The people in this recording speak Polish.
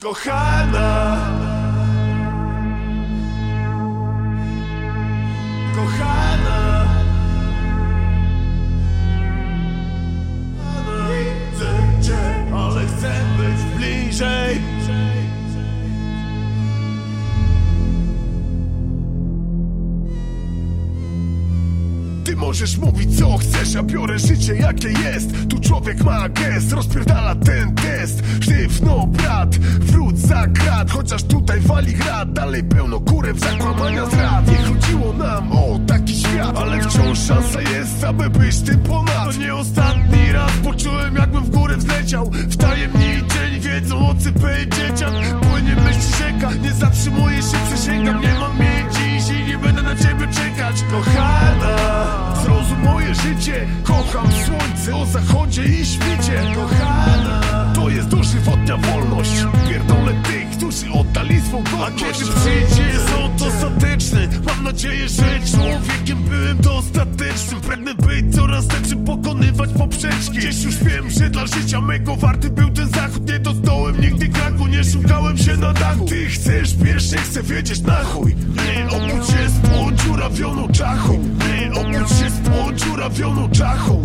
Kochana Ty możesz mówić co chcesz, a biorę życie jakie jest. Tu człowiek ma gest, rozpierdala ten test. Sztywno brat, wróć za krat. Chociaż tutaj wali grad, dalej pełno kurew zakłamania zrad. Nie chodziło nam o taki świat Ale wciąż szansa jest, aby być tym ponad. To nie ostatni raz poczułem jakbym w górę wzleciał W tajemniczeń wiedzą o cypę dzieciak. Płynie myśl rzeka, nie zatrzymuję się, przysięgam Nie mam jej zachodzie i świcie Kochana, to jest dożywotnia wolność. Pierdolę tych, którzy oddali swą godność A kiedy przyjdzie sąd ostateczny Mam nadzieję, że człowiekiem byłem dostatecznym. Pragnę być coraz lepszym, pokonywać poprzeczki. Gdzieś już wiem, że dla życia mego warty był ten zachód. Nie doznałem nigdy kraku, nie szukałem się na dachu. Ty chcesz, bierz, nie chcę wiedzieć na chuj. Nie obudź się z podziurawioną czachą. Nie obudź się z podziurawioną czachą